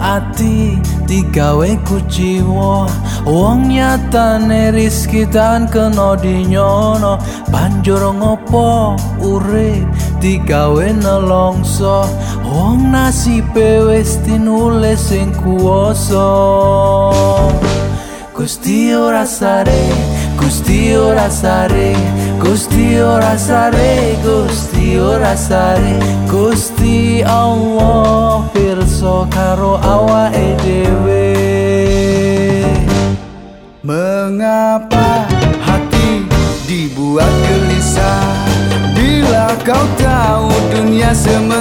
ati digawe kuciwa wong nyatane rizki tan kena dinyono. Banjur ngopo urip digawe nelongso. Wong nasibe wis tinulis sing kuwasa. Gusti ora sare Gusti ora sare Gusti ora sare Gusti ora sare Gusti Allah karo awake dhewe. Mengapa hati dibuat gelisah? Bila kau tahu dunia sementara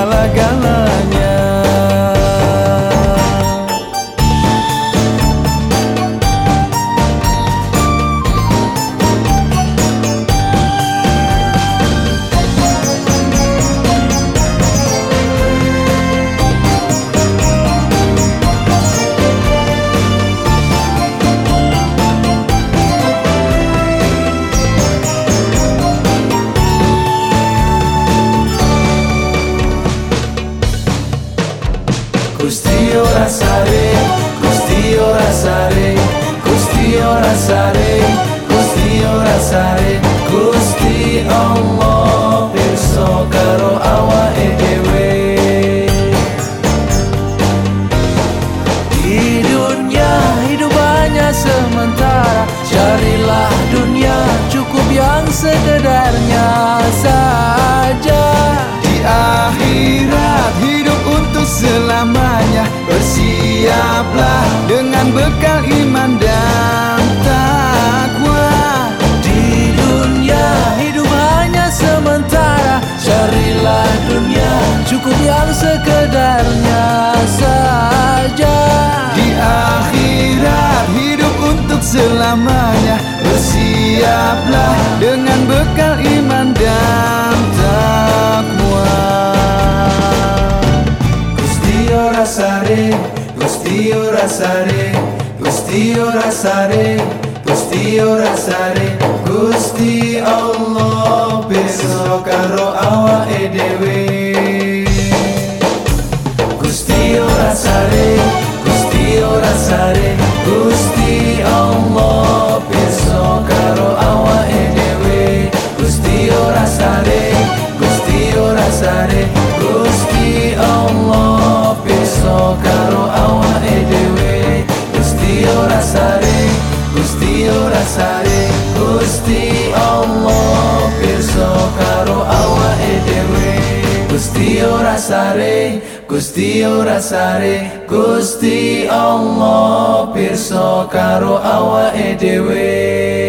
elegant Guztiora sare, guztiora ora sare, zare, guztiora sare, Guzti Allah pirso karo awa edewe. Di dunia hidup banyak sementara Carilah dunia cukup yang sekedar bekal iman dan takwa Di dunia. Hidup hanya sementara. Carilah dunia. Cukup yang sekedarnya Gusti ora sare Gusti ora sare Gusti ora sare Gusti Allah pirsa karo awake dhewe Gusti ora sare Gusti ora sare Gusti Allah pirsa karo awake dhewe Gusti ora sare Gusti ora sare Gusti Allah pirsa karo awake dhewe